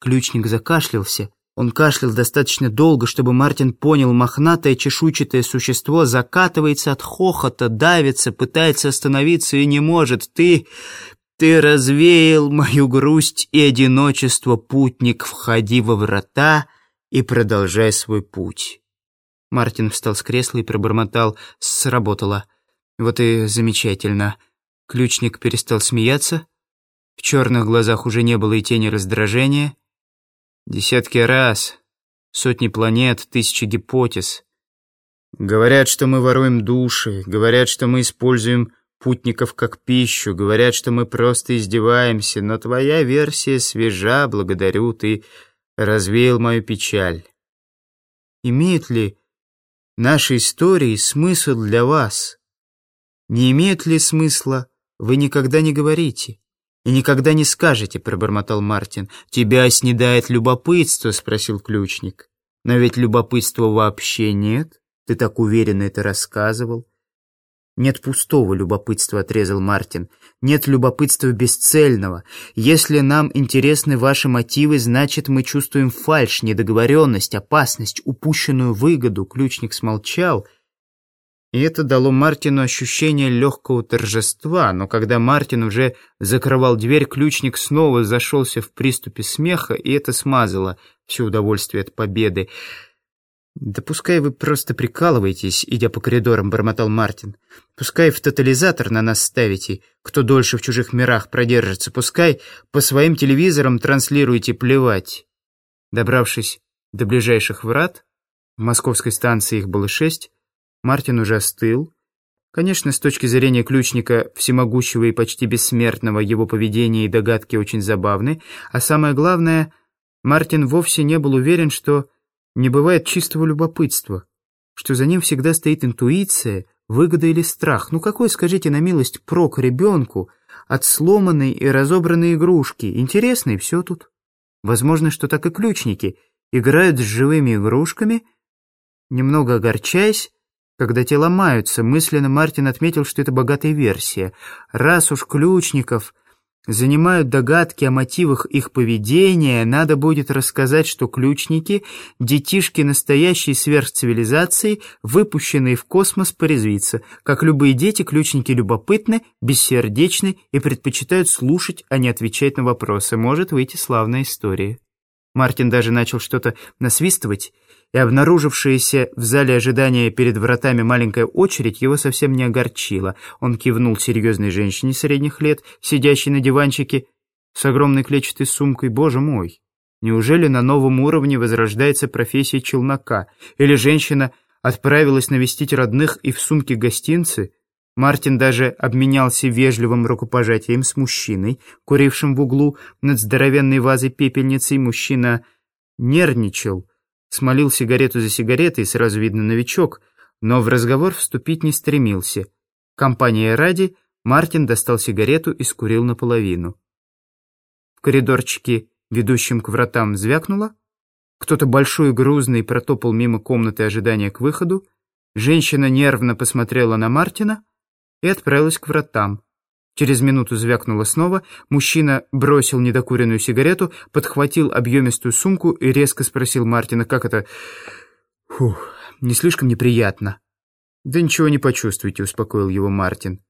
Ключник закашлялся. Он кашлял достаточно долго, чтобы Мартин понял, мохнатое чешуйчатое существо закатывается от хохота, давится, пытается остановиться и не может. «Ты... ты развеял мою грусть и одиночество, путник, входи во врата и продолжай свой путь». Мартин встал с кресла и пробормотал «Сработало». «Вот и замечательно». Ключник перестал смеяться. В черных глазах уже не было и тени раздражения. Десятки раз, сотни планет, тысячи гипотез. Говорят, что мы воруем души, говорят, что мы используем путников как пищу, говорят, что мы просто издеваемся, но твоя версия свежа, благодарю, ты развеял мою печаль. Имеют ли наши истории смысл для вас? Не имеют ли смысла, вы никогда не говорите и никогда не скажете», — пробормотал Мартин. «Тебя снедает любопытство?» — спросил ключник. «Но ведь любопытства вообще нет. Ты так уверенно это рассказывал». «Нет пустого любопытства», — отрезал Мартин. «Нет любопытства бесцельного. Если нам интересны ваши мотивы, значит, мы чувствуем фальшь, недоговоренность, опасность, упущенную выгоду». Ключник смолчал — и это дало Мартину ощущение легкого торжества, но когда Мартин уже закрывал дверь, ключник снова зашелся в приступе смеха, и это смазало все удовольствие от победы. «Да пускай вы просто прикалываетесь, идя по коридорам», — бормотал Мартин. «Пускай в тотализатор на нас ставите, кто дольше в чужих мирах продержится. Пускай по своим телевизорам транслируете плевать». Добравшись до ближайших врат, в московской станции их было шесть, Мартин уже остыл. Конечно, с точки зрения ключника, всемогущего и почти бессмертного, его поведение и догадки очень забавны, а самое главное, Мартин вовсе не был уверен, что не бывает чистого любопытства, что за ним всегда стоит интуиция, выгода или страх. Ну какой, скажите на милость, прок ребенку от сломанной и разобранной игрушки? Интересно, и все тут. Возможно, что так и ключники играют с живыми игрушками, немного огорчаясь, когда те ломаются, мысленно Мартин отметил, что это богатая версия. Раз уж ключников занимают догадки о мотивах их поведения, надо будет рассказать, что ключники — детишки настоящей сверхцивилизации, выпущенные в космос порезвиться. Как любые дети, ключники любопытны, бессердечны и предпочитают слушать, а не отвечать на вопросы. Может выйти славная история. Мартин даже начал что-то насвистывать, и обнаружившаяся в зале ожидания перед вратами маленькая очередь его совсем не огорчила. Он кивнул серьезной женщине средних лет, сидящей на диванчике с огромной клетчатой сумкой. «Боже мой! Неужели на новом уровне возрождается профессия челнока? Или женщина отправилась навестить родных и в сумке гостинцы?» Мартин даже обменялся вежливым рукопожатием с мужчиной, курившим в углу над здоровенной вазой пепельницей. Мужчина нервничал, смолил сигарету за сигаретой, сразу видно новичок, но в разговор вступить не стремился. Компания ради, Мартин достал сигарету и скурил наполовину. В коридорчике, ведущем к вратам, звякнуло. Кто-то большой и грузный протопал мимо комнаты ожидания к выходу. Женщина нервно посмотрела на Мартина и отправилась к вратам. Через минуту звякнуло снова, мужчина бросил недокуренную сигарету, подхватил объемистую сумку и резко спросил Мартина, как это... Фух, не слишком неприятно. «Да ничего не почувствуйте», — успокоил его Мартин.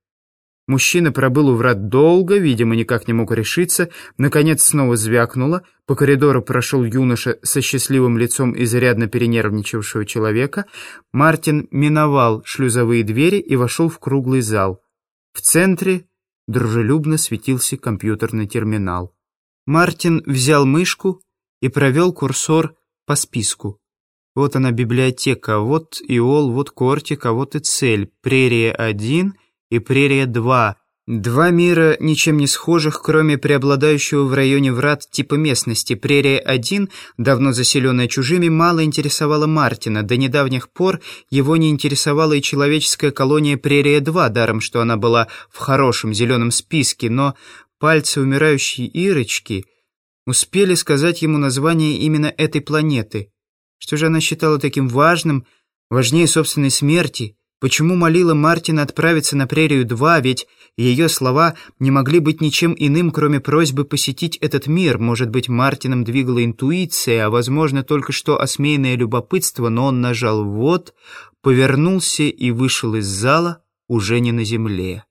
Мужчина пробыл у врат долго, видимо, никак не мог решиться. Наконец снова звякнуло. По коридору прошел юноша со счастливым лицом изрядно перенервничавшего человека. Мартин миновал шлюзовые двери и вошел в круглый зал. В центре дружелюбно светился компьютерный терминал. Мартин взял мышку и провел курсор по списку. Вот она библиотека, вот Иол, вот Кортик, а вот и цель. Прерия-1 и Прерия-2. Два мира ничем не схожих, кроме преобладающего в районе врат типа местности. Прерия-1, давно заселенная чужими, мало интересовала Мартина. До недавних пор его не интересовала и человеческая колония Прерия-2, даром, что она была в хорошем зеленом списке, но пальцы умирающей Ирочки успели сказать ему название именно этой планеты. Что же она считала таким важным, важнее собственной смерти – Почему молила Мартина отправиться на Прерию-2, ведь ее слова не могли быть ничем иным, кроме просьбы посетить этот мир. Может быть, Мартином двигала интуиция, а, возможно, только что осмеянное любопытство, но он нажал «вот», повернулся и вышел из зала, уже не на земле.